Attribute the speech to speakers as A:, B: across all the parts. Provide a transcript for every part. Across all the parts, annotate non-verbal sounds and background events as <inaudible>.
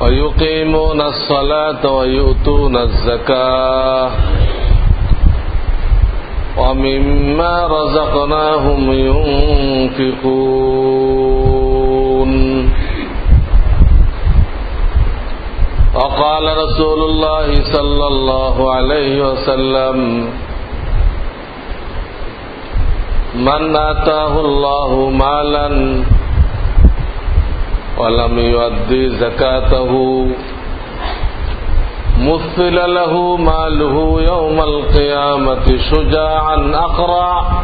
A: ويقيمون الصلاة ويؤتون الزكاة ومما رزقناهم ينفقون وقال رسول الله صلى الله عليه وسلم من آتاه الله مالا ولم يؤدي زكاته. مثل له ماله يوم القيامة شجاعا أقرع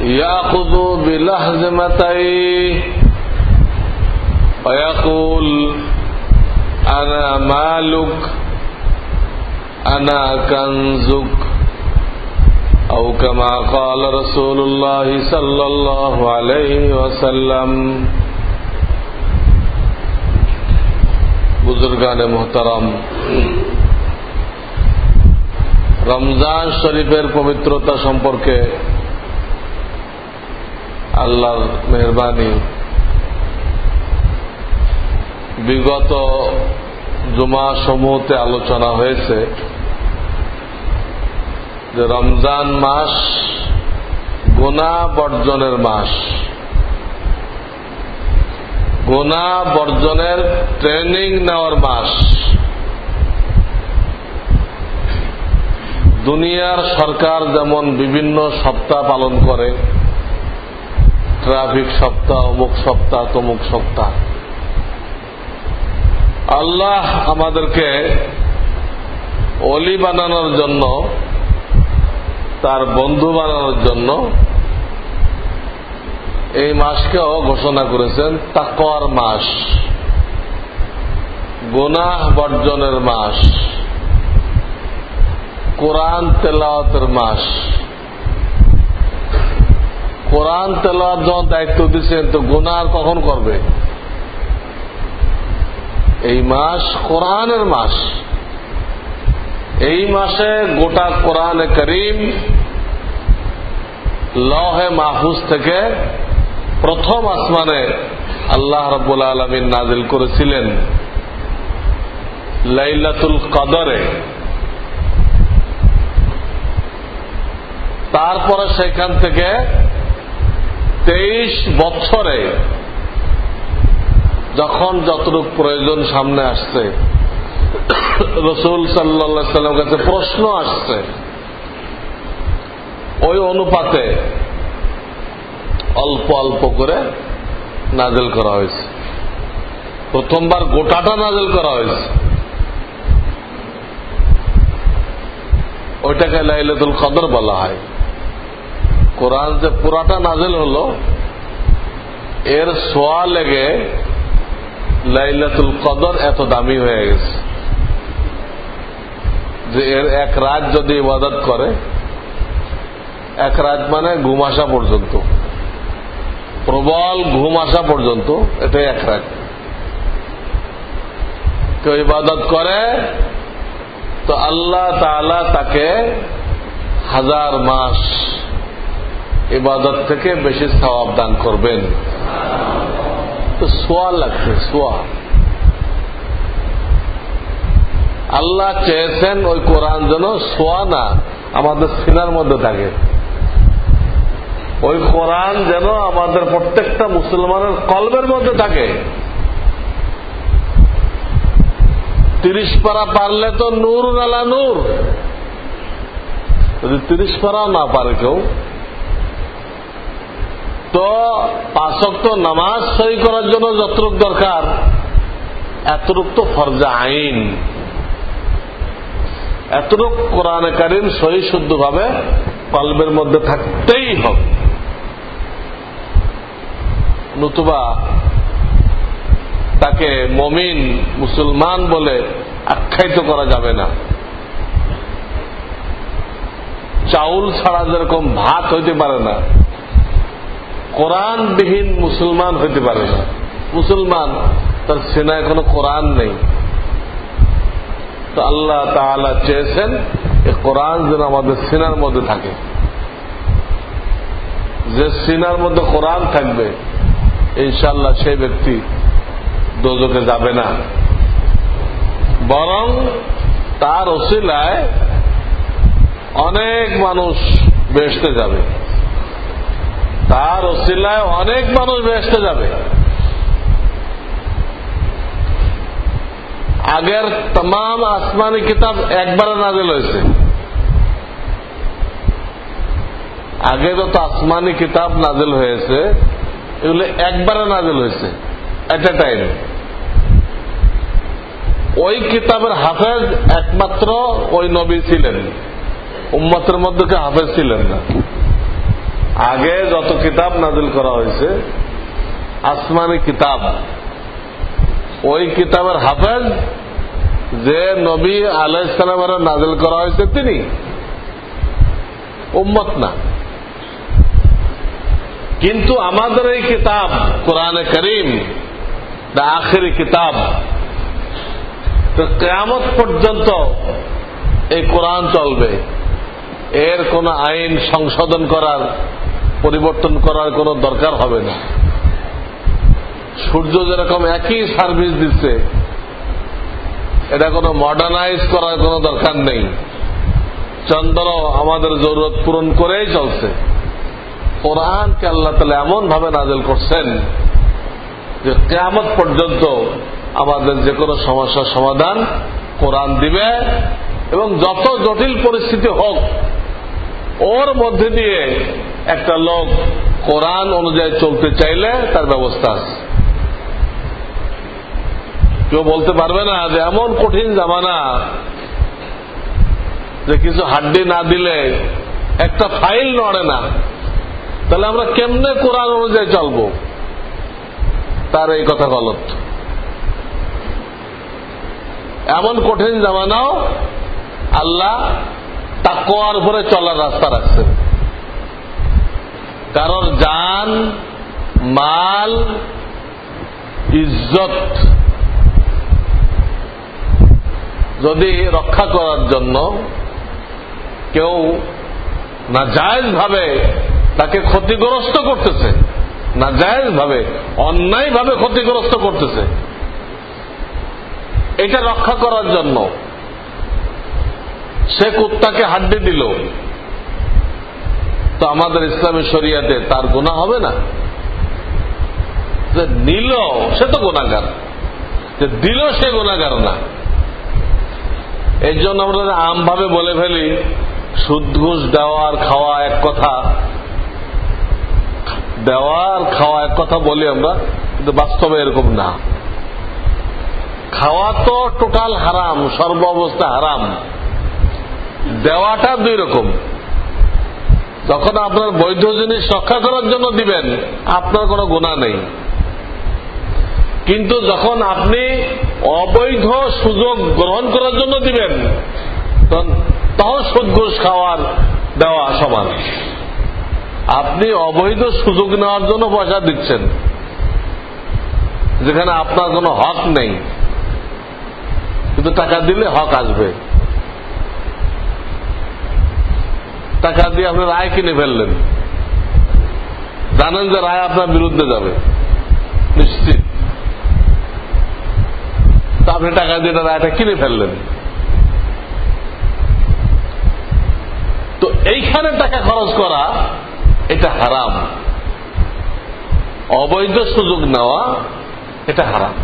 A: يأخذ بلهزمتيه ويقول أنا مالك أنا كنزك. أو كما قال رسول الله صلى الله عليه وسلم বুজুর্গান মোহতারাম রমজান শরীফের পবিত্রতা সম্পর্কে আল্লাহর মেহরবানি বিগত জুমা সমূহতে আলোচনা হয়েছে যে রমজান মাস গোনা বর্জনের মাস। গোনা বর্জনের ট্রেনিং নেওয়ার মাস। দুনিয়ার সরকার যেমন বিভিন্ন সপ্তাহ পালন করে, ট্রাফিক সপ্তাহ, অমুক সপ্তাহ, তমুক সপ্তাহ। আল্লাহ আমাদেরকে অলি বানানোর জন্য তার বন্ধু বানানোর জন্য এই মাসকেও ঘোষণা করেছেন, তাকওয়ার মাস, গোনাহ বর্জনের মাস, কোরআন তেলাওয়াতের মাস। কোরআন তেলাওয়াত যখন দায়িত্ব দিচ্ছেন তো গুনাহ কখন করবে? এই মাস কোরআনের মাস। এই মাসে গোটা কোরআনে করিম লহে মাহফুজ থেকে প্রথম আসমানে আল্লাহ রব্বুল আলমিন নাজিল করেছিলেন। লাইলাতুল কদরে। তারপরে সেখান থেকে তেইশ বছরে যখন যতটুক প্রয়োজন সামনে আসছে রসুল সাল্লা সাল্লাম কাছে প্রশ্ন আসছে। ওই অনুপাতে অল্প অল্প করে নাজেল করা হয়েছে। প্রথমবার গোটাটা নাজেল করা হয়েছে। ওইটাকে লাইলাতুল কদর বলা হয়। কোরআন যে পুরাটা নাজেল হলো, এর সোয়া লেগে লাইলাতুল কদর এত দামি হয়ে গেছে। যে এর এক রাত যদি ইবাদত করে, এক রাত মানে ঘুম আসা পর্যন্ত। প্রবল ঘুম আসা পর্যন্ত এটাই এক রাত। কেউ ইবাদত করে, তো আল্লাহ তালা তাকে হাজার মাস ইবাদত থেকে বেশি সওয়াব দান করবেন। তো সোয়া লাগছে, সোয়া। আল্লাহ চেয়েছেন ওই কোরআন যেন সোয়া না আমাদের সিনার মধ্যে থাকে। ওই কোরআন যেন আমাদের প্রত্যেকটা মুসলমানের কলবের মধ্যে থাকে। তিরিশ পারা পারলে তো নূর আলা নূর। যদি তিরিশ পারাও না পারে কেউ, তো পাঁচক তো নামাজ সই করার জন্য যতটুক দরকার, এতটুক তো ফরজা আইন। এতটুক কোরআনে কারিম সহি শুদ্ধ ভাবে কলবের মধ্যে থাকতেই হবে। নতুবা তাকে মমিন, মুসলমান বলে আখ্যায়িত করা যাবে না। চাউল ছাড়া যেরকম ভাত হইতে পারে না, কোরআনবিহীন মুসলমান হইতে পারে না। মুসলমান, তার সেনায় কোনো কোরআন নেই। তো আল্লাহ তাআলা চেয়েছেন এই কোরআন যেন আমাদের সিনার মধ্যে থাকে। যে সিনার মধ্যে কোরআন থাকবে ইনশাল্লাহ সেই ব্যক্তি দোজকে যাবে না। বরং তার ওসিলায় অনেক মানুষ বেসতে যাবে। তার ওসিলায় অনেক মানুষ বেসতে যাবে। আগের তমাম আসমানি কিতাব একবারে নাজেল হয়েছে। আগে যত আসমানি কিতাব নাজেল হয়েছে, এগুলো একবারে নাজেল হয়েছে এট এ টাইম ওই কিতাবের হাফেজ একমাত্র ওই নবী ছিলেন। উম্মতের মধ্যে কে হাফেজ ছিলেন না। আগে যত কিতাব নাজিল করা হয়েছে, আসমানি কিতাব, ওই কিতাবের হাফেজ যে নবী আলাইসালামের নাজিল করা হয়েছে তিনি। উম্মত না। কিন্তু আমাদের এই কিতাব, কোরআনে করিম আখেরি কিতাব, তো কেয়ামত পর্যন্ত এই কোরআন চলবে। এর কোন আইন সংশোধন করার, পরিবর্তন করার কোন দরকার হবে না। সূর্য যেরকম একই সার্ভিস দিচ্ছে এটা কোনো মডার্নাইজ করার কোনো দরকার নেই। চন্দ্র আমাদের জরুরত পূরণ করেই চলছে। কোরআনকে আল্লাহ তালা এমন ভাবে নাজেল করছেন যে কেয়ামত পর্যন্ত আমাদের যে কোনো সমস্যার সমাধান কোরআন দিবে এবং যত জটিল পরিস্থিতি হোক, ওর মধ্যে দিয়ে একটা লোক কোরআন অনুযায়ী চলতে চাইলে তার ব্যবস্থা আছে। কেউ বলতে পারবে না যে এমন কঠিন জামানা যে কিছু হাড্ডি না দিলে একটা ফাইল নড়ে না। তাহলে আমরা কেমনে কোরআন অনুযায়ী চলব? তার এই কথা গলত। এমন কঠিন জামানাও আল্লাহ তাকোয়ার উপরে চলার রাস্তা রাখছেন। কারণ জান, মাল, ইজ্জত যদি রক্ষা করার জন্য কেউ না জায়জ ভাবে তাকে ক্ষতিগ্রস্ত করতেছে না জায়জ ভাবে অন্যায় ভাবে ক্ষতিগ্রস্ত করতেছে, এটা রক্ষা করার জন্য সে কুত্তাকে হাড্ডি দিল, তো আমাদের ইসলামী শরিয়াতে তার গুণা হবে না? যে নিল সে তো গুণাগার যে দিল, সে গুণাগার না। এই জন্য আমরা আমভাবে বলে ফেলি, সুদ দেওয়া আর খাওয়া এক কথা। দেওয়া আর খাওয়া এক কথা বলি আমরা, কিন্তু বাস্তবে এরকম না। খাওয়া তো টোটাল হারাম, সর্ব অবস্থা হারাম। দেওয়াটা দুই রকম। যখন আপনার বৈধ জিনিস রক্ষা করার জন্য দিবেন, আপনার কোনো গুণা নেই। কিন্তু যখন আপনি অবৈধ সুযোগ গ্রহণ করার জন্য দিবেন। তখন সুদ খাওয়ার দেওয়া সমান। আপনি অবৈধ সুযোগ নেওয়ার জন্য পয়সা দিচ্ছেন। যেখানে আপনার কোনো হক নেই। কিন্তু টাকা দিলে হক আসবে। টাকা দিয়ে আপনি রায় কিনে ফেললেন। জানেন যে রায় আপনার বিরুদ্ধে যাবে। নিশ্চিত। আপনি টাকা দিয়ে রায়টা কিনে ফেললেন। তো এইখানে টাকা খরচ করা, এটা হারাম। অবৈধ সুযোগ নেওয়া, এটা হারাম।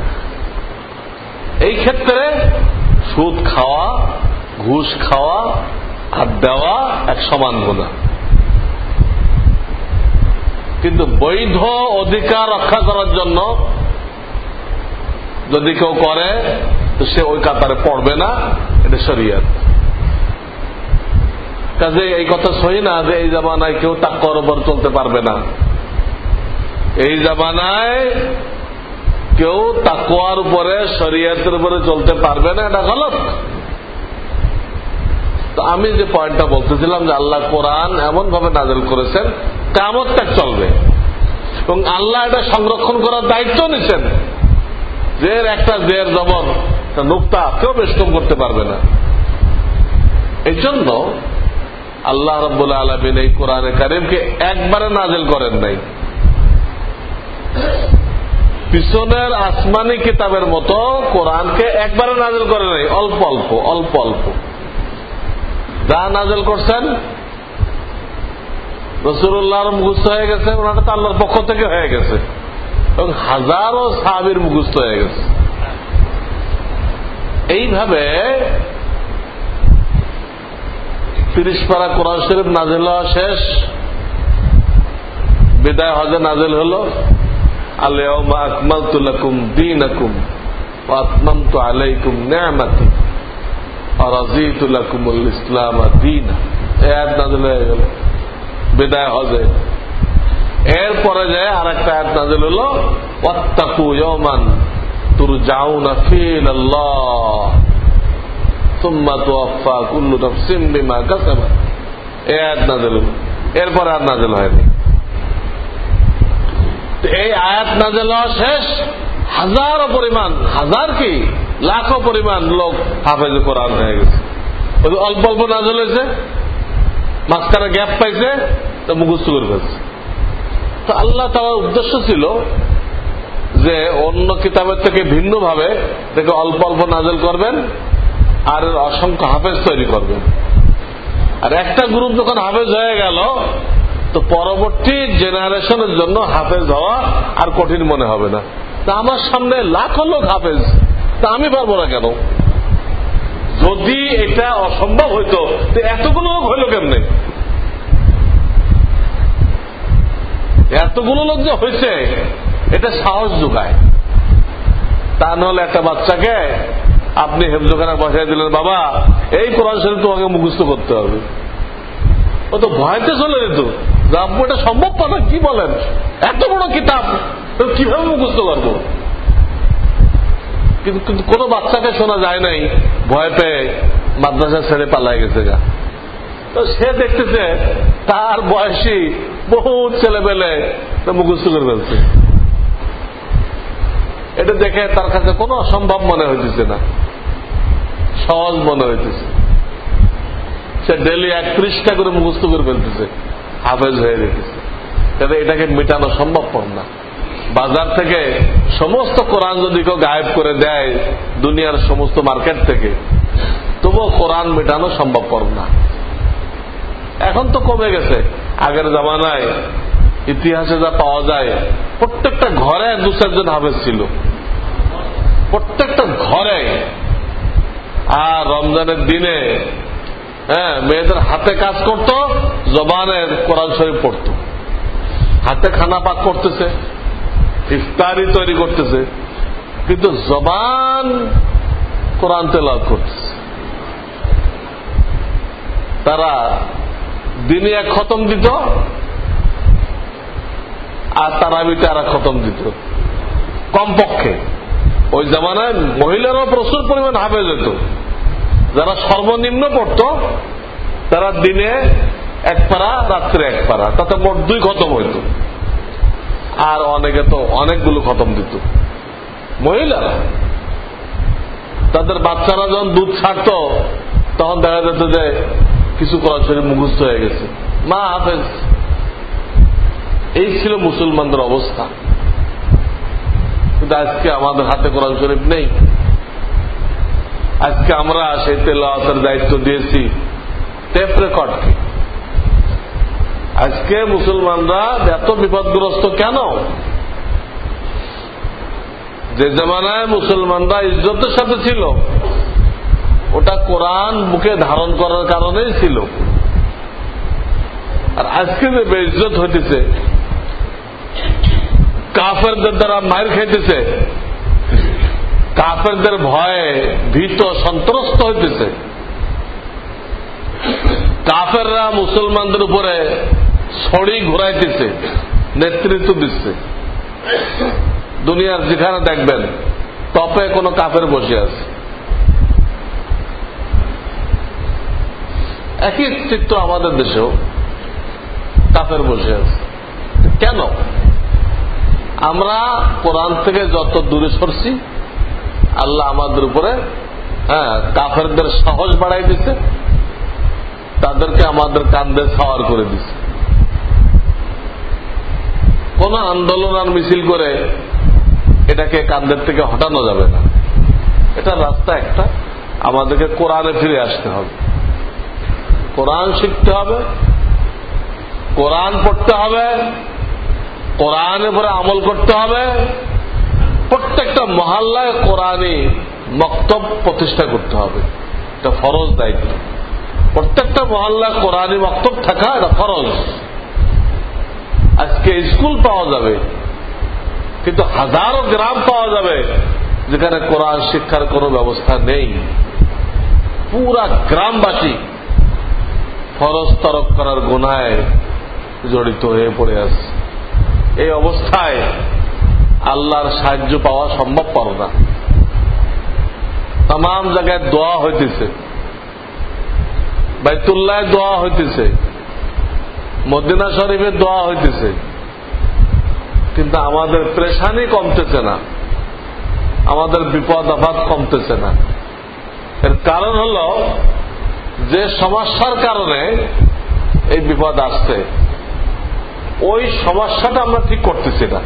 A: এই ক্ষেত্রে সুদ খাওয়া, ঘুষ খাওয়া আর দেওয়া এক সমান গুণা। কিন্তু বৈধ অধিকার রক্ষা করার জন্য যদি কেউ করে, তো সে ওই কাতারে পড়বে না, এটা শরিয়ত। কাজে এই কথা সহি না যে এই জামানায় কেউ তাক্কর ওপর চলতে পারবে না। এই জামানায় কেউ তাকুয়ার উপরে, শরীয়তের উপরে চলতে পারবে না, এটা গলত। তো আমি যে পয়েন্টটা বলতেছিলাম যে আল্লাহ কোরআন এমন ভাবে নাজেল করেছেন কামত চলবে। এবং আল্লাহ এটা সংরক্ষণ করার দায়িত্ব নিচ্ছেন এর একটা জের জবর নুক্তা, কেউ বেষ্টম করতে পারবে না। এই জন্য আল্লাহ রব্বুল্লাহ আলমিন এই কোরআনে কারিমকে একবারে নাজেল করেন নাই। পিছনের আসমানি কিতাবের মতো কোরআনকে একবারে নাজেল করে নাই, অল্প অল্প অল্প অল্প। যা নাজেল করছেন রসুল্লাহর মুখস্থ হয়ে গেছে ওনাটা তো আল্লাহর পক্ষ থেকে হয়ে গেছে। এবং হাজারো সাহাবির মুখস্থ হয়ে গেছে। এইভাবে তিরিশ পারা কোরআন শরীফ নাজেল হওয়া শেষ। বিদায় হজে নাজেল হল। আলিয়াউমা আকমালতু লাকুম দীনাকুম ওয়া আতমামতু আলাইকুম নি'মাতি ওয়া রাযীতু লাকুমুল ইসলাম দীনা। আয়াত নাজেল হয়ে গেল। বিদায় হজে এরপরে যায় আর একটা আয়াত নাজেল হলো, ওয়াত্তাকু ইয়াওমান তুরজাউনা ফিলাল্লাহ সুম্মা তুওয়াফা কুল্লু নাফসিন বিমা কাসাবাত। এই আয়াত নাজেল হলো। এরপরে আর নাজেল হয়নি। এই আয়াত নাজেল হওয়া শেষ। হাজারো পরিমাণ, হাজার কি? লাখো পরিমাণ লোক হাফেজ কোরআন হয়ে গেছে। অল্প অল্প নাজেল হয়েছে, মাঝখানে গ্যাপ পাইছে, তো মুখস্থ করে ফেলছে। তো আল্লাহ তার উদ্দেশ্য ছিল যে অন্য কিতাবের থেকে ভিন্ন ভাবে থেকে অল্প অল্প নাজেল করবেন আর অসংখ্য হাফেজ তৈরি করবেন। আর একটা গ্রুপ যখন হাফেজ হয়ে গেল, তো পরবর্তী জেনারেশনের জন্য হাফেজ হওয়া আর কঠিন মনে হবে না। তা আমার সামনে লাখো লোক হাফেজ, তা আমি পারব না কেন? যদি এটা অসম্ভব হইতো, তো এতগুলো লোক হইল কেমনে? এতগুলো লোক যে হয়েছে, এটা সাহস যোগায়। তা নাহলে একটা বাচ্চাকে আপনি হেফজোখানা বসাই দিলেন, বাবা, এই কোরআন শরীফ তোমাকে মুখস্থ করতে হবে। ও তো ভয়তে চলে যেত। আপু এটা সম্ভব না কি বলেন? এত বড় কিতাব কীভাবে মুখস্থ করব? কিন্তু কিন্তু কোনো বাচ্চাকে শোনা যায় নাই, ভয় পেয়ে মাদ্রাসা ছেড়ে পালাই গেছে গা। তো সে দেখতেছে, তার বয়সী বহুত ছেলে পেলে মুখস্থ করে ফেলছে। এটা দেখে তার কাছে কোনো অসম্ভব মনে হইতেছে না। সহজ মনে হইতেছে। সে ডেলি এক করে মুখস্থ করে ফেলতেছে। হাফেজ হয়ে রেখেছে তাহলে এটাকে মেটানো সম্ভবপর না। বাজার থেকে সমস্ত কোরআন যদি কেউ গায়েব করে দেয়, দুনিয়ার সমস্ত মার্কেট থেকে, তবুও কোরআন মেটানো সম্ভবপর না। এখন তো কমে গেছে। আগের জামানায় ইতিহাসে যা পাওয়া যায়, প্রত্যেকটা ঘরে দু চারজন হাফেজ ছিল। প্রত্যেকটা ঘরে। আর রমজানের দিনে হ্যাঁ মেয়েদের হাতে কাজ করত, জবানের কোরআন শরীফ পড়ত। হাতে খানা পাক করতেছে, ইফতারি তৈরি করতেছে, কিন্তু জবান কোরআন তেলাভ করতেছে। তারা দিনে এক খতম দিত, আর তারাবিতে আর এক খতম দিত। কমপক্ষে। ওই জামানায় মহিলারাও প্রচুর পরিমাণ হাফেজ হতো যারা সর্বনিম্ন পড়ত, তারা দিনে এক পারা রাত্রে এক পারা তাতে মোট দুই খতম হইত। আর অনেকে তো অনেকগুলো খতম দিত। মহিলারা তাদের বাচ্চারা যখন দুধ ছাড়ত, তখন দেখা যেত যে কিছু করার শরীর মুখস্থ হয়ে গেছে। মা হাফেজ, এই ছিল মুসলমানদের অবস্থা। কিন্তু আজকে আমাদের হাতে কোরআন শরীফ নেই। আজকে আমরা সেই তেলাওয়াতের দায়িত্ব দিয়েছি। টেপ রেকর্ডকে আজকে মুসলমানরা এত বিপদগ্রস্ত কেন? যে জামানায় মুসলমানরা ইজ্জতের সাথে ছিল। ওটা কোরআন বুকে ধারণ করার কারণেই ছিল। আর আজকে যে বেইজ্জত হইতেছে, কাফেরদের দ্বারা মায়ের খাইতেছে, কাফেরদের ভয়ে ভীত সন্ত্রস্ত হইতেছে, কাফেররা মুসলমানদের উপরে ছড়ি ঘুরাইতেছে, নেতৃত্ব দিচ্ছে। দুনিয়ার যেখানে দেখবেন, টপে কোনো কাফের বসে আছে। একই চিত্র আমাদের দেশেও। কাপের বসে আছে। কেন? আমরা কোরআন থেকে যত দূরে সরছি, আল্লাহ আমাদের উপরে হ্যাঁ কাফেরদের সাহস বাড়াই দিছে, তাদেরকে আমাদের কান্দে সাওয়ার করে দিছে। কোন আন্দোলন আর মিছিল করে এটাকে কান্দের থেকে হটানো যাবে না। এটা রাস্তা একটা। আমাদেরকে কোরআনে ফিরে আসতে হবে। কোরআন শিখতে হবে, কোরআন পড়তে হবে, কোরআনের উপরে আমল করতে হবে, প্রত্যেকটা মহল্লায় কোরআনই মক্তব প্রতিষ্ঠা করতে হবে। এটা ফরজ দায়িত্ব। প্রত্যেকটা মহল্লায় কোরআনী মক্তব থাকা এটা ফরজ। আজকে স্কুল পাওয়া যাবে, কিন্তু হাজারো গ্রাম পাওয়া যাবে যেখানে কোরআন শিক্ষার কোনো ব্যবস্থা নেই। পুরা গ্রামবাসী ফরজ তরক করার গুনায় জড়িত হয়ে পড়ে আছে। এই অবস্থায় আল্লাহর সাহায্য পাওয়া সম্ভব পর না। তাম জায়গায় দোয়া হইতেছে। বাইতুল্লাহ দোয়া হইতেছে। মদিনা শরীফের দোয়া হইতেছে। কিন্তু আমাদের প্রেশানি কমতেছে না। আমাদের বিপদ আপাত কমতেছে না। এর কারণ হল যে সমস্যার কারণে এই বিপদ আসছে, ওই সমস্যাটা আমরা ঠিক করতেছি না।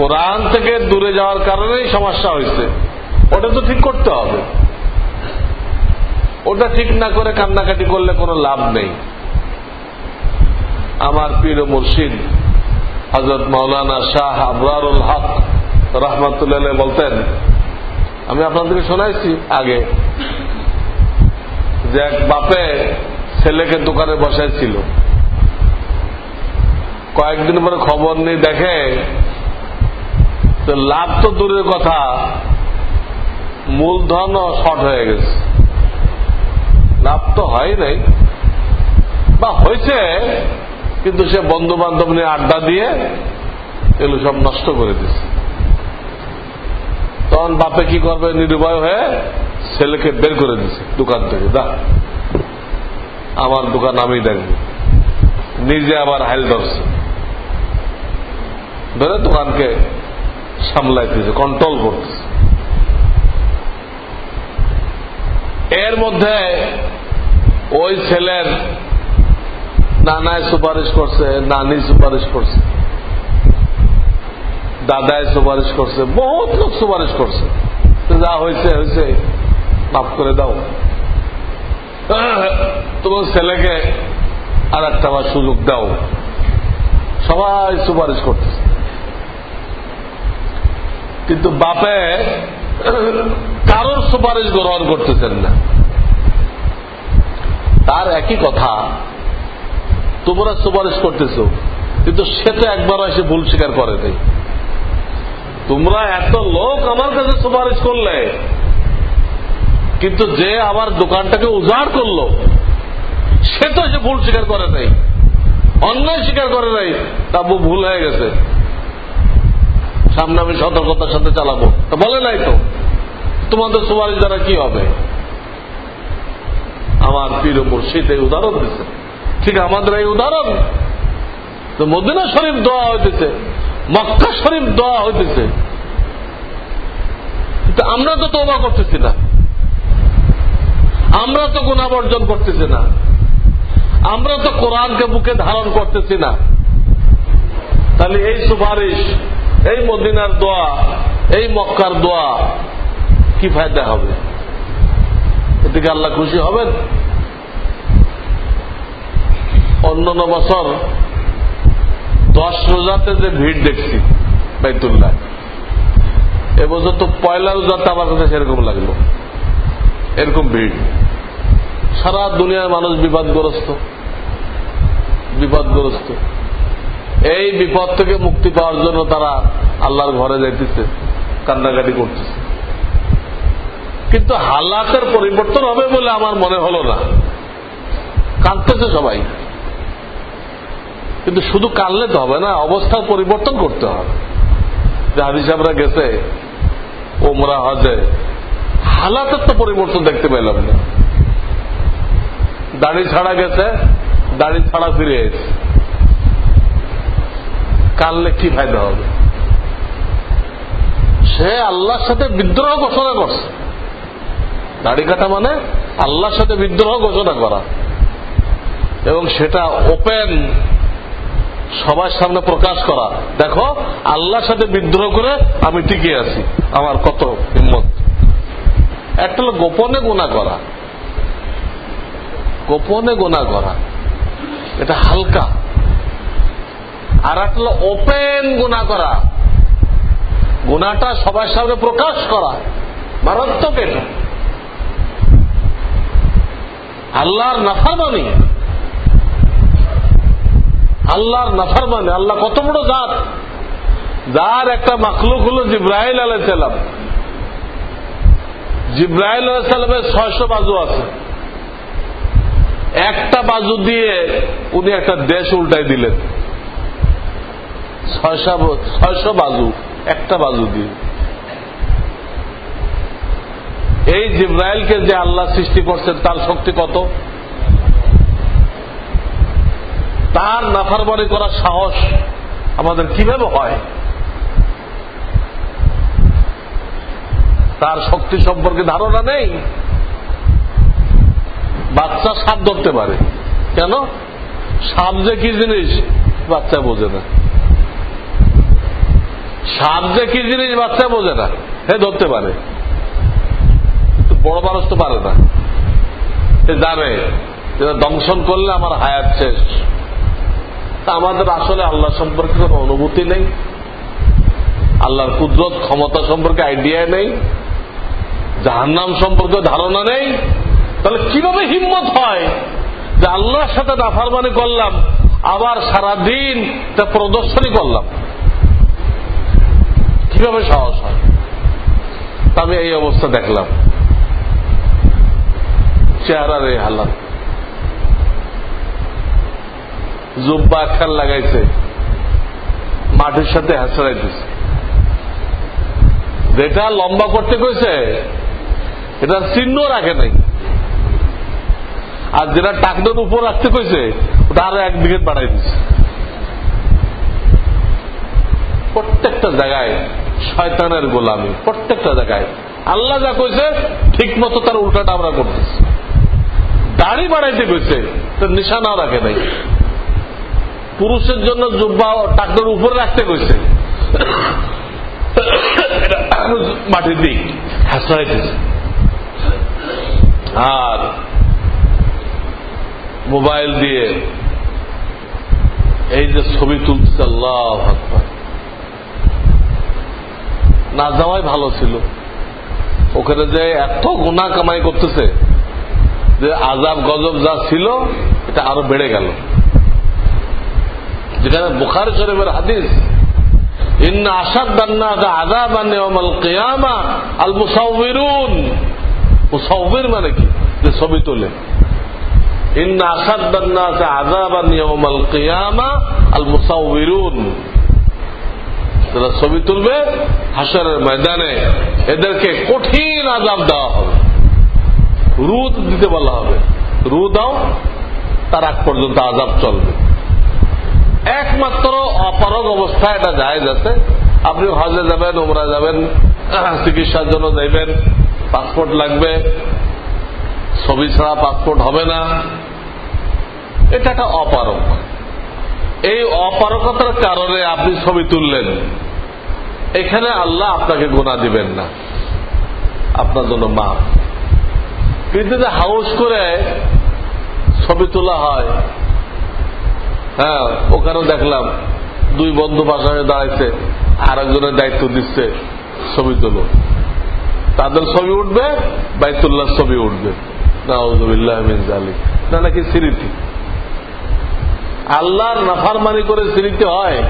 A: কোরআন থেকে দূরে যাওয়ার কারণেই সমস্যা হয়েছে। ওটা তো ঠিক করতে হবে। ওটা ঠিক না করে কান্নাকাটি করলে কোনো লাভ নেই। আমার পীর মুর্শিদ হজরত মৌলানা শাহ আবরারুল হক রহমতুল্লাহ বলতেন, আমি আপনাদেরকে শোনাইছি আগে। যে এক বাপে ছেলেকে দোকানে বসাইছিল। কয়েকদিন পরে খবর নেই দেখে লাভ তো দূরের কথা, মূলধনও শর্ট হয়ে গেছে। লাভ তো হয় নাই। বা হয়েছে, কিন্তু সে বন্ধু বান্ধব নিয়ে আড্ডা দিয়ে এগুলো সব নষ্ট করে দিচ্ছে তখন বাপে কি করবে, নিরুপায় হয়ে ছেলেকে বের করে দিছে দোকান থেকে দা আমার দোকান আমি দেখব। নিজে আবার হাইল ধরছে। ধরে দোকানকে সামলাইতেছে কন্ট্রোল করতেছে। এর মধ্যে ওই ছেলের নানায় সুপারিশ করছে নানি সুপারিশ করছে, দাদায় সুপারিশ করছে, বহুত লোক সুপারিশ করছে। যা হয়েছে হয়েছে। মাফ করে দাও। তোমার ছেলেকে আর একটা আমার সুযোগ দাও। সবাই সুপারিশ করতেছে। কিন্তু বাপে কারোর সুপারিশ গ্রহণ করতেছেন না। তার একই কথা, তোমরা সুপারিশ করতেছ, কিন্তু সে তো একবার এসে ভুল স্বীকার করে নেই। তোমরা এত লোক আমার কাছে সুপারিশ করলে। কিন্তু যে আমার দোকানটাকে উজাড় করল, সে তো এসে ভুল স্বীকার করে নাই। অন্যায় স্বীকার করে নাই, তা ভুল হয়ে গেছে। সামনে আমি সতর্কতার সাথে চালাবো। তা বলে নাই তো, তোমাদের সুপারিশ দ্বারা কি হবে? আমার পীর মুর্শিদ এই উদাহরণ দিচ্ছে ঠিক আমাদের এই উদাহরণ? তো মদিনা শরীফ দোয়া হইতেছে, মক্কা শরীফ দোয়া হইতেছে। আমরা তো তোবা করতেছি না। আমরা তো গুণাবর্জন করতেছি না। আমরা তো কোরআনকে বুকে ধারণ করতেছি না। তাহলে এই সুপারিশ, এই মদিনার দোয়া, এই মক্কার দোয়া কি ফায়দা হবে? এদিকে আল্লাহ খুশি হবেন? অন্য বছর দশ রোজাতে যে ভিড় দেখছি, বাইতুল্লাহ এবছর তো পয়লা রোজাতে আমার কাছে সেরকম লাগল। এরকম ভিড়। সারা দুনিয়ার মানুষ বিপদগ্রস্ত। বিপদগ্রস্ত। এই বিপদ থেকে মুক্তি পাওয়ার জন্য তারা আল্লাহর ঘরে যাইতেছে, কান্নাকাটি করতেছে। কিন্তু হালাতের পরিবর্তন হবে বলে আমার মনে হল না। কাঁদতেছে সবাই। কিন্তু শুধু কাঁদলে তো হবে না, অবস্থার পরিবর্তন করতে হবে। যে হাদি সাহেবরা গেছে ওমরা হজে। হালাতের তো পরিবর্তন দেখতে পেলাম না। দাড়ি ছাড়া গেছে দাড়ি ছাড়া ফিরে এসে কানলে কি ফায়দা হবে? সে আল্লাহর সাথে বিদ্রোহ ঘোষণা করছে। দাড়ি কাটা মানে আল্লাহর সাথে বিদ্রোহ ঘোষণা করা। এবং সেটা ওপেন সবার সামনে প্রকাশ করা। দেখো আল্লাহর সাথে বিদ্রোহ করে আমি টিকে আছি আমার কত হিম্মত। একটা গোপনে গুণা করা। গোপনে গুণা করা। এটা হালকা। আর একটা ওপেন গুণা করা। গুণাটা সবার সামনে প্রকাশ করা। মারাত্মক এটা আল্লাহর নাফারমানি। আল্লাহর নাফারমানি। আল্লাহ কত বড় জাত। যার একটা মাখলুক হল জিব্রাহিল আলাইসাল্লাম জিব্রাহিল আলাইসাল্লামের ছয়শো বাজু আছে। একটা বাজু দিয়ে উনি একটা দেশ উল্টাই দিলেন। ছয়শো বাজু, একটা বাজু দিয়ে। এই জিব্রাইলকে যে আল্লাহ সৃষ্টি করছেন, তার শক্তি কত? তার নাফারবানি করার সাহস আমাদের কীভাবে হয়? তার শক্তি সম্পর্কে ধারণা নেই। বাচ্চা সাপ ধরতে পারে। কেন? সাপ যে কি জিনিস, বাচ্চা বোঝে না। সাপ যে কি জিনিস, বাচ্চা বোঝে না। হে ধরতে পারে। বড় মানুষ তো পারে না। সে জানে দংশন করলে আমার হায়াত শেষ। আমাদের আসলে আল্লাহ সম্পর্কে কোনো অনুভূতি নেই। আল্লাহর কুদরত, ক্ষমতা সম্পর্কে আইডিয়া নেই। জাহান্নাম সম্পর্কে ধারণা নেই। তাহলে কীভাবে হিম্মত হয়? যে আল্লাহর সাথে নাফারমানি করলাম, আবার সারাদিন তা প্রদর্শনী করলাম। কীভাবে সাহস হয়? আমি এই অবস্থা দেখলাম। চেহারার এই হালাত। জুব্বা খেল লাগাইছে। মাটির সাথে হ্যাঁচড়াইতেছে যেটা লম্বা করতে কইছে এটা চিহ্ন রাখে নাই। আর যেটা টাকদের উপর রাখতে কইছে, ওটা আরও একদিকে বাড়াই দিচ্ছে প্রত্যেকটা জায়গায় শয়তানের গোলামি, প্রত্যেকটা জায়গায়। আল্লাহ যা কইছে, ঠিক মতো তার উল্টাটা আমরা করতেছি। দাড়ি বাড়াইতে কইছে, তার নিশানাও রাখে নাই। পুরুষের জন্য জুব্বা টাকদের উপরে রাখতে কইছে। মাটির দিক হাসাইতেছে আর মোবাইল দিয়ে এই যে ছবি তুলছে আল্লাহ না যাওয়াই ভালো ছিল। ওখানে যে এত গুণা কামাই করতেছে যে আজাব গজব যা ছিল, এটা আরও বেড়ে গেল। যেখানে বুখার শরীফের হাদিস, ইন্না আসাদ দান্না আজাব আল কেয়ামা আল মুসাউবিরুন মুসাউবির মানে কি? যে ছবি তোলে। ছবি তুলবে হাসরের ময়দানে, এদেরকে কঠিন আজাব দেওয়া হবে। রুদ দিতে বলা হবে। রু দাও তার আগ পর্যন্ত আজাব চলবে। একমাত্র অপারগ অবস্থা এটা যায় যাতে আপনি হজে যাবেন ওমরা যাবেন চিকিৎসার জন্য যাইবেন, পাসপোর্ট লাগবে। ছবি ছাড়া পাসপোর্ট হবে না। এটা একটা অপারক এই অপারকতার কারণে আপনি ছবি তুললেন। এখানে আল্লাহ আপনাকে গোনা দিবেন না। আপনার জন্য মা কিন্তু হাউস করে ছবি তোলা হয় হ্যাঁ ওখানেও দেখলাম দুই বন্ধু পাশে দাঁড়াইছে আর একজনের দায়িত্ব দিচ্ছে ছবি তোলো। তাদের ছবি উঠবে বাইতুল্লাহ ছবি উঠবে। না নাকি স্মৃতি? আল্লাহর নাফারমানি করে স্মৃতি হয়।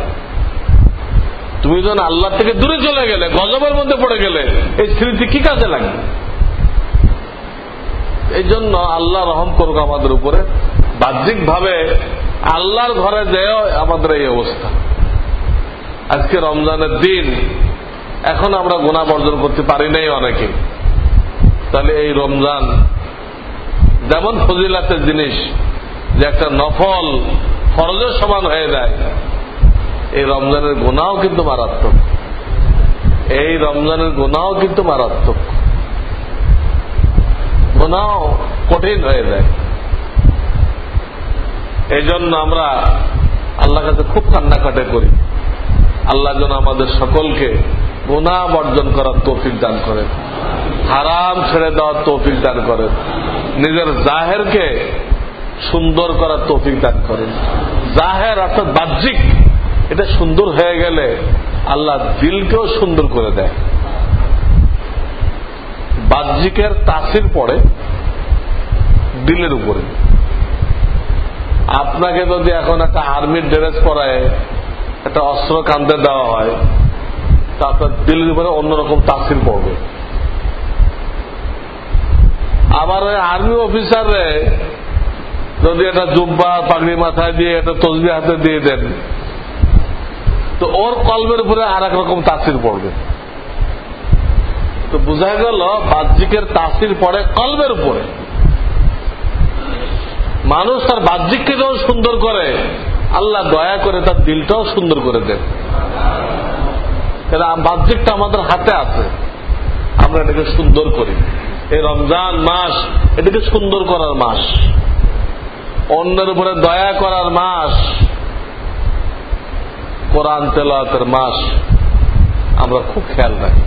A: তুমি যখন আল্লাহ থেকে দূরে চলে গেলে, গজবের মধ্যে পড়ে গেলে, এই স্মৃতি কি কাজে লাগবে এই জন্য আল্লাহ রহম করুক আমাদের উপরে। বাহ্যিক ভাবে আল্লাহর ঘরে যেও আমাদের এই অবস্থা। আজকে রমজানের দিন, এখন আমরা গোনা বর্জন করতে পারি নাই অনেকে। তাহলে এই রমজান যেমন ফজিলাতের জিনিস, যে একটা নফল ফরজের সমান হয়ে যায়। এই রমজানের গোনাও কিন্তু মারাত্মক। এই রমজানের গোনাও কিন্তু মারাত্মক। গোনাও কঠিন হয়ে যায়। এই জন্য আমরা আল্লাহ কাছে খুব কান্নাকাটে করি। আল্লাহ যেন আমাদের সকলকে গোনা বর্জন করার তৌফিক দান করেন। হারাম ছেড়ে দেওয়ার তৌফিক দান করেন। নিজের জাহেরকে সুন্দর করার তৌফিক দান করেন। জাহের অর্থাৎ বাহ্যিক, এটা সুন্দর হয়ে গেলে আল্লাহ দিলকেও সুন্দর করে দেয়। বাহ্যিকের তাসির পড়ে দিলের উপরে। আপনাকে যদি এখন একটা আর্মির ড্রেস পরায়, একটা অস্ত্র কান্দে দেওয়া হয়, তা আপনার দিলের উপরে অন্যরকম তাসির পড়বে। আবার আর্মি অফিসারে যদি একটা জুব্বা পাগড়ি মাথায় দিয়ে একটা তসবি হাতে দিয়ে দেন, তো ওর কলমের উপরে আর এক রকম তাসির পড়বে। তো বোঝা গেল, বাহ্যিকের তাসির পড়ে কলমের উপরে। মানুষ তার বাহ্যিককে যখন সুন্দর করে, আল্লাহ দয়া করে তার দিলটাও সুন্দর করে দেন। বাহ্যিকটা আমাদের হাতে আছে। আমরা এটাকে সুন্দর করি। এই রমজান মাস এটাকে সুন্দর করার মাস। অন্যের উপরে দয়া করার মাস। কোরআন তেলাতের মাস। আমরা খুব খেয়াল রাখি।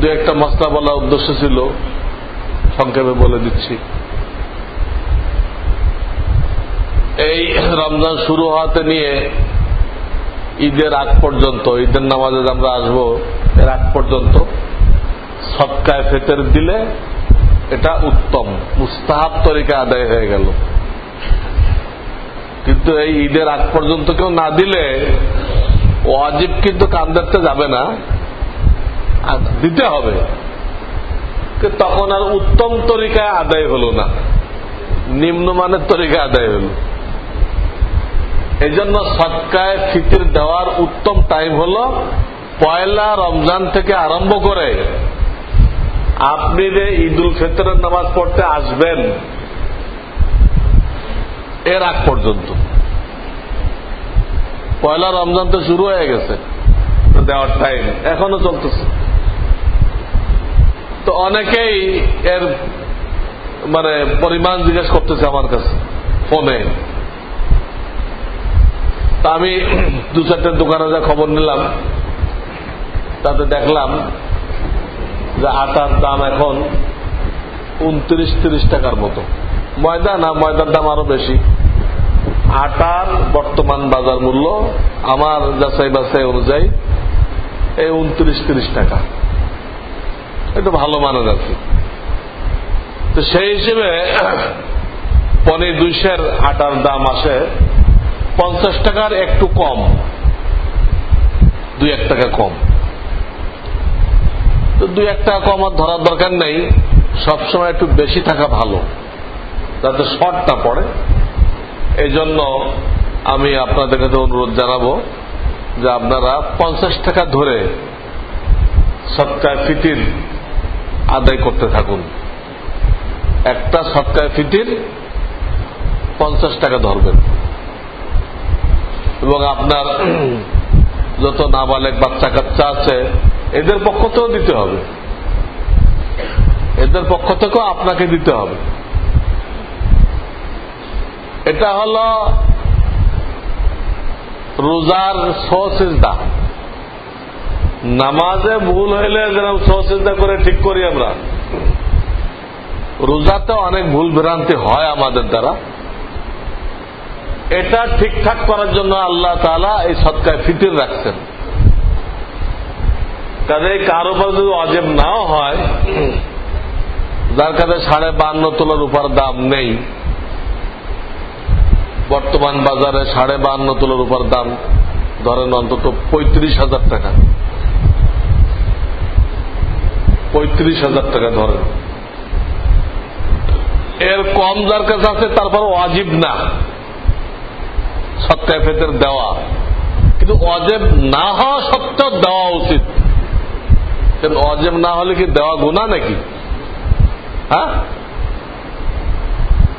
A: দু একটা মশলা বলার উদ্দেশ্য ছিল, সংক্ষেপে বলে দিচ্ছি। এই রমজান শুরু হওয়াতে নিয়ে ঈদের আগ পর্যন্ত, ঈদের নামাজে আমরা আসব, এর আগ পর্যন্ত সৎকায় ফেতের দিলে এটা উত্তম। মুস্তাহাব তরিকা আদায় হয়ে গেল। কিন্তু এই ঈদের আগ পর্যন্ত কেউ না দিলে ওয়াজিব কিন্তু কান্দারতে যাবে না। দিতে হবে। তখন আর উত্তম তরিকায় আদায় হলো না। নিম্নমানের তরিকা আদায় হলো। এই জন্য সৎকায় ফিতির দেওয়ার উত্তম টাইম হল পয়লা রমজান থেকে আরম্ভ করে আপনি যে ঈদুল ফিতরের নামাজ পড়তে আসবেন, এর আগ পর্যন্ত। পয়লা রমজান তো শুরু হয়ে গেছে দেওয়ার টাইম এখনও চলতেছে। তো অনেকেই এর মানে পরিমাণ জিজ্ঞেস করতেছে আমার কাছে, ফোনে। তা আমি দু চারটে দোকানে যা খবর নিলাম, তাতে দেখলাম যে আটার দাম এখন উনত্রিশ, তিরিশ টাকার মতো। ময়দা না ময়দার দাম আরও বেশি। আটার বর্তমান বাজার মূল্য আমার যাচাই বাছাই অনুযায়ী এই উনত্রিশ, তিরিশ টাকা। এটা ভালো মানের আছে তো সেই হিসেবে পনির দুইশের আটার দাম আসে পঞ্চাশ টাকার একটু কম, দুই এক টাকা কম। তো দুই এক টাকা কম আর ধরার দরকার নেই। সবসময় একটু বেশি থাকা ভালো। যাতে শর্ট না পড়ে। এই জন্য আমি আপনাদের কাছে অনুরোধ জানাব যে আপনারা পঞ্চাশ টাকা ধরে সৎকায় ফিতির আদায় করতে থাকুন। একটা সৎকায় ফিতির পঞ্চাশ টাকা ধরবেন। এবং আপনার <clears throat> যত নাবালেক বাচ্চা কাচ্চা আছে এদের পক্ষ থেকেও দিতে হবে। এদের পক্ষ থেকেও আপনাকে দিতে হবে। এটা হল রোজার সসিজদা। নামাজে ভুল হইলে যেরকম সসিজদা করে ঠিক করি আমরা। রোজাতে অনেক ভুল ভ্রান্তি হয় আমাদের দ্বারা। এটা ঠিকঠাক করার জন্য আল্লাহ তালা এই সৎকায় ফিতির রাখছেন। কাজে কারও কারোবার যদি অজেব নাও হয়, যার কাছে সাড়ে বান্ন তোলার উপর দাম নেই, বর্তমান বাজারে সাড়ে বান্ন তোলার উপর দাম ধরেন অন্তত পঁয়ত্রিশ হাজার টাকা। পঁয়ত্রিশ হাজার টাকা ধরেন। এর কম যার কাছে আছে তারপর অজীব না। সৎকায় ফেতের দেওয়া। কিন্তু অজেব না হওয়া সত্ত্বেও দেওয়া উচিত। কিন্তু অজেব না হলে কি দেওয়া গুণা নাকি? হ্যাঁ?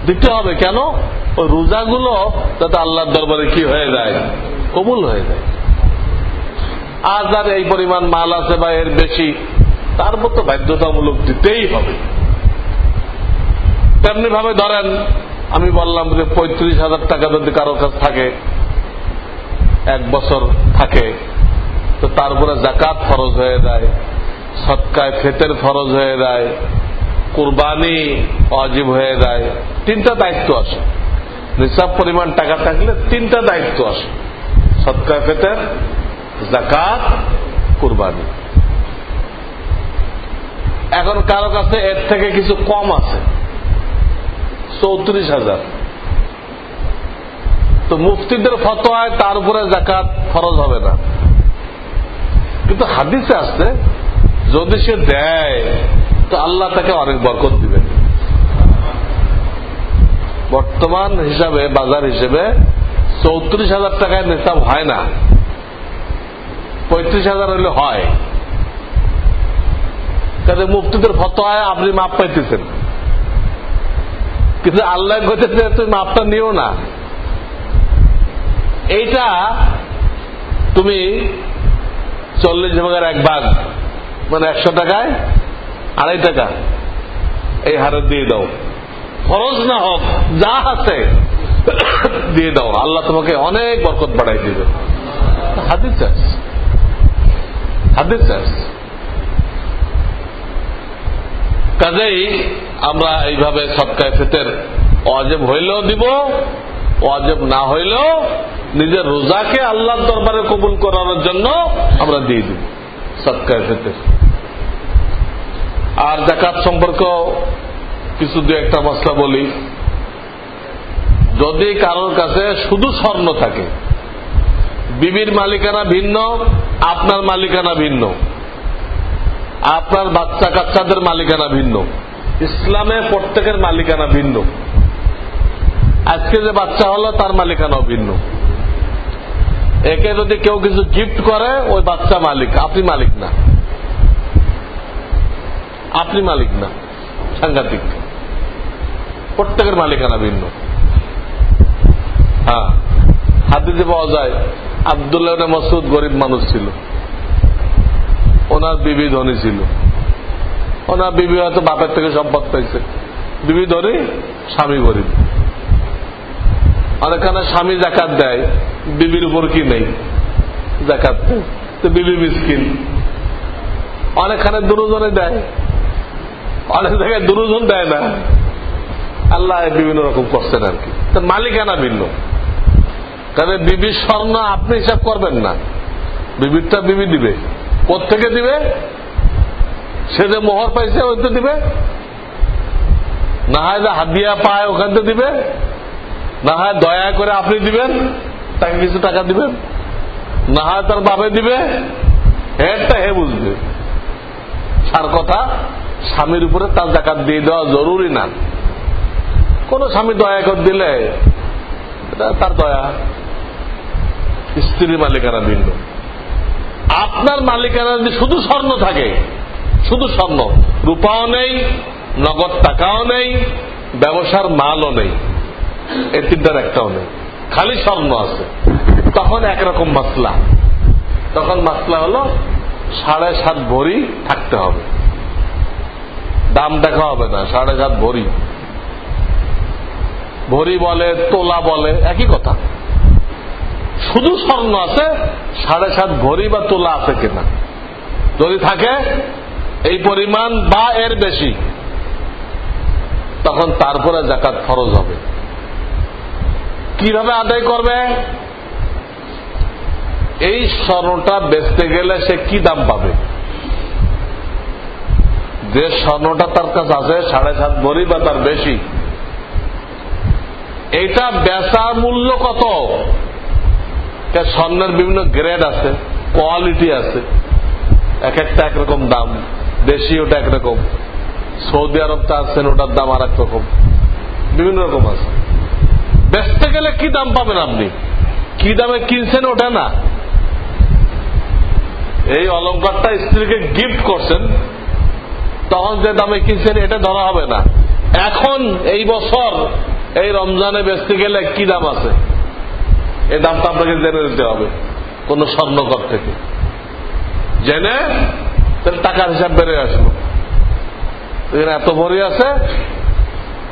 A: দিতে হবে কেন? ওই রোজাগুলো যাতে আল্লাহর দরবারে কি হয়ে যায়? কবুল হয়ে যায়। আর যার এই পরিমাণ মাল আছে বা এর বেশি, তার মতো বাধ্যতামূলক দিতেই হবে। তেমনি ভাবে ধরেন, আমি বললাম যে পঁয়ত্রিশ হাজার টাকা যদি কারও কাছে থাকে, এক বছর থাকে, তো তারপরে জাকাত ফরজ হয়ে যায়। সৎকায় ফেতের ফরজ হয়ে যায়, কুরবানি অজীব হয়ে যায়, তিনটা দায়িত্ব আসে। নিসাব পরিমাণ টাকা থাকলে তিনটা দায়িত্ব আসে। সৎকায় ফেতের জাকাত কুরবানি। এখন কারও কাছে এর থেকে কিছু কম আছে। চৌত্রিশ হাজার। তো মুফতিদের ফতোয়ায় তার উপরে জাকাত ফরজ হবে না। কিন্তু হাদিসে আসছে যদি সে দেয়, তো আল্লাহ তাকে অনেক বরকত দিবেন। বর্তমান হিসাবে, বাজার হিসেবে, চৌত্রিশ হাজার টাকায় নিসাব হয় না। পঁয়ত্রিশ হাজার হলে হয়। কাজে মুক্তিদের ফতোয়ায় আপনি মাপ পাইতেছেন। কিন্তু আল্লাহ গতিতে তুমি মাপটা নিও না। এইটা তুমি চল্লিশ ভাগের এক ভাগ মানে একশো টাকায় আড়াই টাকা। এই হারে দিয়ে দাও। খরচ না হোক, যা আছে <coughs> দিয়ে দাও। আল্লাহ তোমাকে অনেক বরকত বাড়াই দিবে। হাদিস চাষ হাদিস চাষ কাজেই আমরা এইভাবে সৎকায় ফেতের অজেব হইলেও দিব অজেব না হইলেও নিজের রোজাকে আল্লাহর দরবারে কবুল করানোর জন্য আমরা দিয়ে দিব সৎকায় ফেতের। আর জাকাত সম্পর্ক কিছু দু একটা মশলা বলি। যদি কারোর কাছে শুধু স্বর্ণ থাকে, বিবির মালিকানা ভিন্ন, আপনার মালিকানা ভিন্ন, আপনার বাচ্চা কাচ্চাদের মালিকানা ভিন্ন, ইসলামে প্রত্যেকের মালিকানা ভিন্ন, আজকে যে বাচ্চা হলো তার মালিকানাও ভিন্ন। একে যদি কেউ কিছু গিফট করে, ওই বাচ্চা মালিক, আপনি মালিক না। আপনি মালিক না, সাংঘাতিক। প্রত্যেকের মালিকানা ভিন্ন। হ্যাঁ হাদিতে পাওয়া যায়, আবদুল্লাহ মসুদ গরিব মানুষ ছিল। ওনার বিবি ধনী ছিল। ওনার বিবি হয়তো বাপের থেকে সম্পদ পাইছে। বিবি ধনী, স্বামী গরিব। অনেকখানে স্বামী জাকাত দেয়, বিবির উপর কি নেই? জাকাত বিবি মিসকিন। অনেকখানে দুজনে দেয়। অনেক জায়গায় দুজন দেয় না। আল্লাহ বিভিন্ন রকম করছেন আর কি। মালিকানা ভিন্ন। কারণ বিবির স্বর্ণ আপনি হিসাব করবেন না। বিবিরটা বিবি দিবে। থেকে দিবে? সে যে মোহর পাইছে, ওই তো দিবে। না হয় যে হাদিয়া পায়, ওখান থেকে দিবে। না হয় দয়া করে আপনি দিবেন, তাকে কিছু টাকা দিবেন। না হয় তার বাপে দিবে। হেরটা হে বুঝবে। সার কথা। স্বামীর উপরে তার জাকাত দিয়ে দেওয়া জরুরি না। কোন স্বামী দয়া করে দিলে তার দয়া। স্ত্রীর মালিকানা ভিন্ন। আপনার মালিকানা যদি শুধু স্বর্ণ থাকে, শুধু স্বর্ণ, রূপাও নেই, নগদ টাকাও নেই, ব্যবসার মালও নেই এই তিনটার একটাও নেই। খালি স্বর্ণ আছে। তখন একরকম মাসলা। তখন মাসলা হলো সাড়ে সাত ভরি থাকতে হবে। দাম দেখা হবে না, সাড়ে সাত ভরি। ভরি বলে, তোলা বলে, একই কথা। শুধু স্বর্ণ আছে, সাড়ে সাত ভরি বা তোলা আছে কিনা। যদি থাকে, এই পরিমাণ বা এর বেশি, তখন তারপরে জাকাত ফরজ হবে। কীভাবে আদায় করবে? এই স্বর্ণটা বেচতে গেলে সে কি দাম পাবে? যে স্বর্ণটা তার কাছে আছে, সাড়ে সাত ভরি বা তার বেশি, এইটা বেচার মূল্য কত? স্বর্ণের বিভিন্ন গ্রেড আছে কোয়ালিটি আছে। এক একটা একরকম দাম, দেশি ওটা একরকম, সৌদি আরবটা আছেন ওটার দাম আর রকম, বিভিন্ন রকম আছে। বেচতে গেলে কি দাম পাবেন আপনি? কি দামে কিনছেন ওটা না? এই অলঙ্কারটা স্ত্রীকে গিফট করছেন তখন যে দামে কিনছেন, এটা ধরা হবে না। এখন, এই বছর, এই রমজানে বেচতে গেলে কি দাম আছে? এই দামটা আপনাকে জেনে দিতে হবে, কোন স্বর্ণকর থেকে। জেনে টাকার হিসাব বেড়ে আসলো। এখানে এত ভরি আছে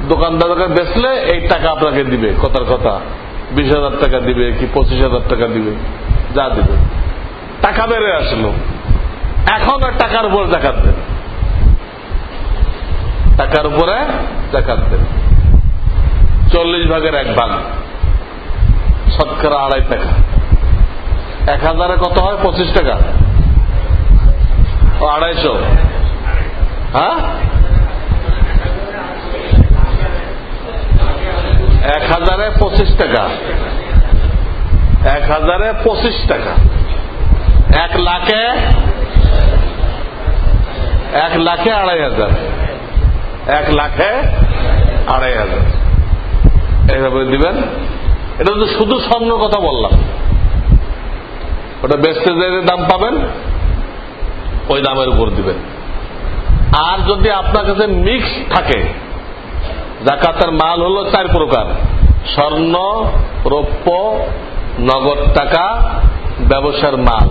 A: দোকানদারকে বেচলে এই টাকা আপনাকে দিবে, কথার কথা। বিশ হাজার টাকা দিবে কি পঁচিশ হাজার টাকা দিবে, যা দিবে। টাকা বেড়ে আসলো। এখন আর টাকার উপর দেখাত দেন টাকার উপরে দেখাত দেন। চল্লিশ ভাগের এক ভাগ। শতকরা আড়াই টাকা। এক হাজারে কত হয়? পঁচিশ টাকা। আড়াইশো। হ্যাঁ? এক হাজারে পঁচিশ টাকা। এক হাজারে পঁচিশ টাকা। এক লাখে এক লাখে আড়াই হাজার। এক লাখে আড়াই হাজার। এইভাবে দিবেন? এটা তো শুধু স্বর্ণ কথা বললাম। ওটা বেচতে যে দাম পাবেন, ওই দামের উপর দিবেন। আর যদি আপনার কাছে মিক্স থাকে, জাকাতের মাল হলো চার প্রকার। স্বর্ণ, রৌপ্য, নগদ টাকা, ব্যবসার মাল।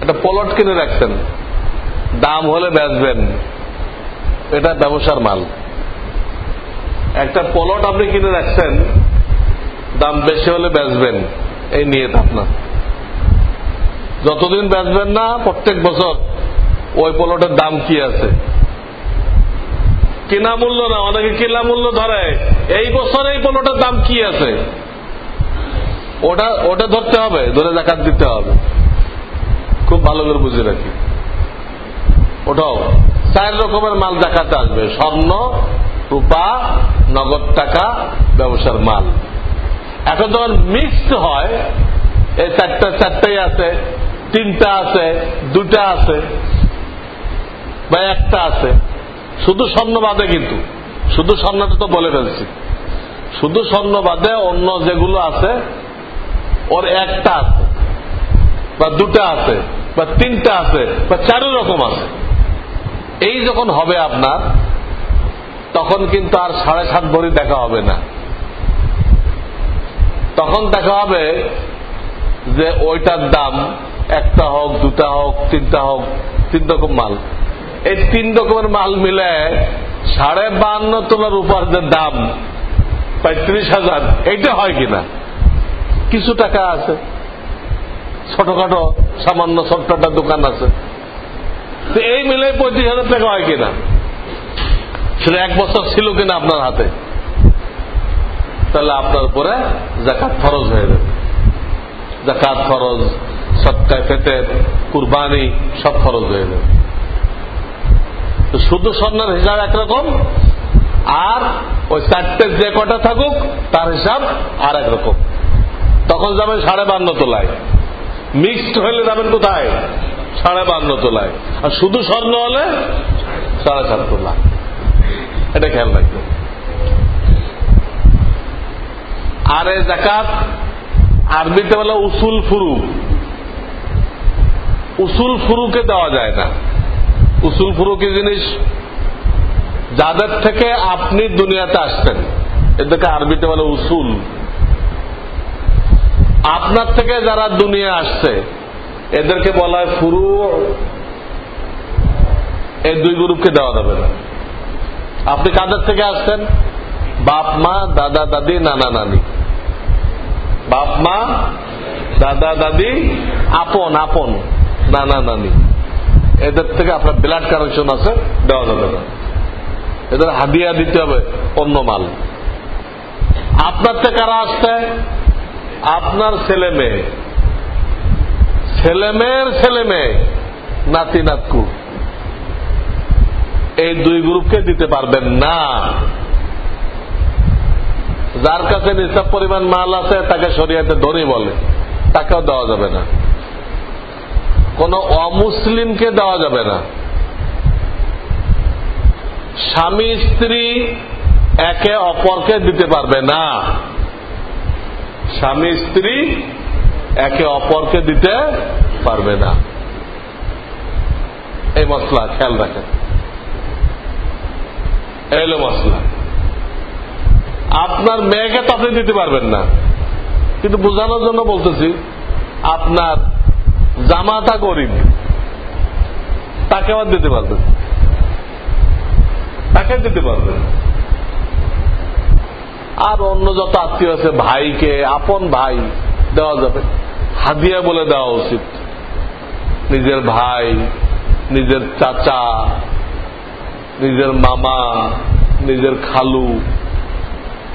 A: এটা পলট কিনে রাখছেন। দাম হলে বেচবেন। এটা ব্যবসার মাল। একটা পলট আপনি কিনে রাখছেন, দাম বেশি হলে বেচবেন, এই নিয়ে আপনার। যতদিন বেচবেন না, প্রত্যেক বছর ওই পলটের দাম কি আছে? কেনা মূল্য না, অনেকে কেনা মূল্য ধরে, এই বছর এই পলটের দাম কি আছে? ওটা ওটা ধরতে হবে, ধরে জাকাত দিতে হবে। খুব ভালো করে বুঝে রাখি। ওটাও। চার রকমের মাল জাকাতে আসবে। স্বর্ণ, রূপা, নগদ টাকা, ব্যবসার মাল। এখন যখন মিক্সড হয়, এই চারটা, চারটাই আছে, তিনটা আছে, দুটা আছে, বা একটা আছে, শুধু স্বর্ণ বাদে কিন্তু। শুধু স্বর্ণটা তো বলে ফেলছি। শুধু স্বর্ণ বাদে অন্য যেগুলো আছে, ওর একটা আছে, বা দুটা আছে, বা তিনটা আছে, বা চারো রকম আছে। এই যখন হবে আপনার, তখন কিন্তু আর সাড়ে সাত ভরি দেখা হবে না। তখন দেখা হবে যে ওইটার দাম একটা হোক, দুটা হোক, তিনটা হোক, তিন রকম মাল। এই তিন রকমের মাল মিলে সাড়ে বান্ন তোলার উপর যে দাম, পঁয়ত্রিশ হাজার, এইটা হয় কিনা? কিছু টাকা আছে। ছোটখাটো সামান্য ছোট্ট দোকান আছে। এই মিলে পঁয়ত্রিশ হাজার টাকা হয় কিনা? সেটা এক বছর ছিল কিনা আপনার হাতে? তাহলে আপনার উপরে জাকাত ফরজ হয়ে যাবে। জাকাত ফরজ সৎকায় ফেতের, কুরবানি সব ফরজ হয়ে যাবে। শুধু স্বর্ণের হিসাব একরকম, আর ওই চারটে যে কটা থাকুক, তার হিসাব আর একরকম। তখন যাবেন সাড়ে বান্ন তোলায়। মিক্সড হলে যাবেন কোথায়? সাড়ে বান্ন তোলায়। আর শুধু স্বর্ণ হলে সাড়ে সাত তোলা এটা খেয়াল রাখবেন আর এ জাকাত আরবিতে বলে উসুল ফুরু। উসুল ফুরুকে দেওয়া যায় না। উসুল ফুরু কি জিনিস? যাদের থেকে আপনি দুনিয়াতে আসতেন। এদেরকে আরবিতে বলে উসুল। আপনার থেকে যারা দুনিয়া আসছে এদেরকে বলা হয় ফুরু। এই দুই গ্রুপকে দেওয়া যাবে না। আপনি কাদের থেকে আসছেন? বাপ, মা, দাদা, দাদি, নানা, নানি। বাপ, মা, দাদা, দাদি, আপন আপন, নানা, নানি। এদের থেকে আপনার ব্লাড কানেকশন আছে, দেওয়া যাবে না। এদের হাদিয়া দিতে হবে অন্য মাল। আপনার থেকে কারা আসছে? আপনার ছেলে মেয়ে। ছেলে মেয়ের ছেলে মেয়ে, নাতি নাতকু। এই দুই গ্রুপকে দিতে পারবেন না। যার কাছে নিসাব পরিমাণ মাল আছে, তাকে শরিয়াতে ধনী বলে। তাকেও দেওয়া যাবে না। কোন অমুসলিমকে দেওয়া যাবে না। স্বামী, স্ত্রী একে অপরকে দিতে পারবে না। স্বামী, স্ত্রী একে অপরকে দিতে পারবে না। এই মশলা খেয়াল রাখেন। এলো মশলা। আপনার মেয়েকে তো আপনি দিতে পারবেন না। কিন্তু বোঝানোর জন্য বলতেছি, আপনার জামাতা গরিব, তাকে আবার দিতে পারবেন তাকে দিতে পারবেন আর অন্য যত আত্মীয় আছে, ভাইকে, আপন ভাই দেওয়া যাবে। হাদিয়া বলে দেওয়া উচিত। নিজের ভাই, নিজের চাচা, নিজের মামা, নিজের খালু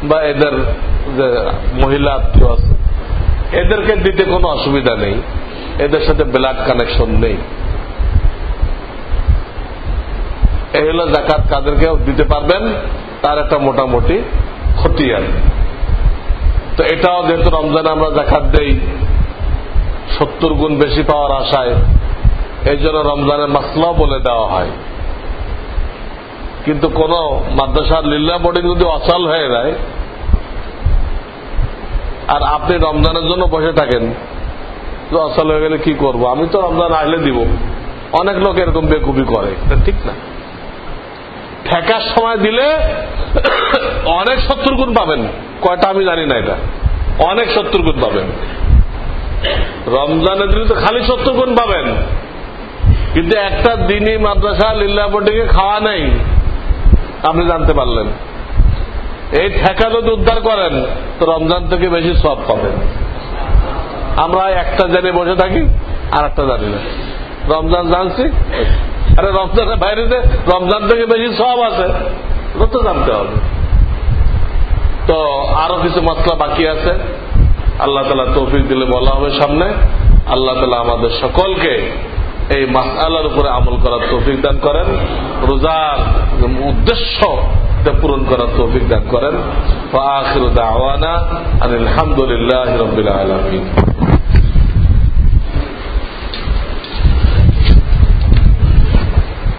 A: বা এদের মহিলা আত্মীয় আছে, এদেরকে দিতে কোনো অসুবিধা নেই। এদের সাথে ব্লাড কানেকশন নেই। এই হলো জাকাত কাদেরকে দিতে পারবেন, তার একটা মোটামুটি খতিয়ান। তো এটাও যেহেতু রমজানে আমরা জাকাত দেই সত্তর গুণ বেশি পাওয়ার আশায় এই জন্য রমজানের মাসলাও বলে দেওয়া হয়। কিন্তু কোন মাদ্রাসার লীলা বোর্ডিং যদি অচল হয়ে যায়, আর আপনি রমজানের জন্য বসে থাকেন অচল হয়ে গেলে কি করব? আমি তো রমজান আসলে দিব। অনেক লোক এরকম বেকুবি করে। ঠিক না। ঠেকার সময় দিলে অনেক সত্তর গুণ পাবেন। কয়টা আমি জানি না এটা। অনেক সত্তর গুণ পাবেন। রমজানে দিলে তো খালি সত্তর গুণ পাবেন। কিন্তু একটা দিনই মাদ্রাসা লীলাপটিকে খাওয়া নেই। আপনি জানতে পারলেন। এই ঠেকা যদি উদ্ধার করেন, তো রমজান থেকে বেশি সব পাবেন। আমরা একটা জেনে বসে থাকি, আর একটা জানি না। রমজান জানছি? আরে রমজানের বাইরে রমজান থেকে বেশি সব আছে তো জানতে হবে। তো আরও কিছু মশলা বাকি আছে। আল্লাহ তালা তৌফিক দিলে বলা হবে সামনে। আল্লাহ তালা আমাদের সকলকে এই মাসালার উপরে আমল করার তৌফিক দান করেন। রোজার উদ্দেশ্য পূরণ করার তৌফিক দান করেন। আলহামদুলিল্লাহ রবিল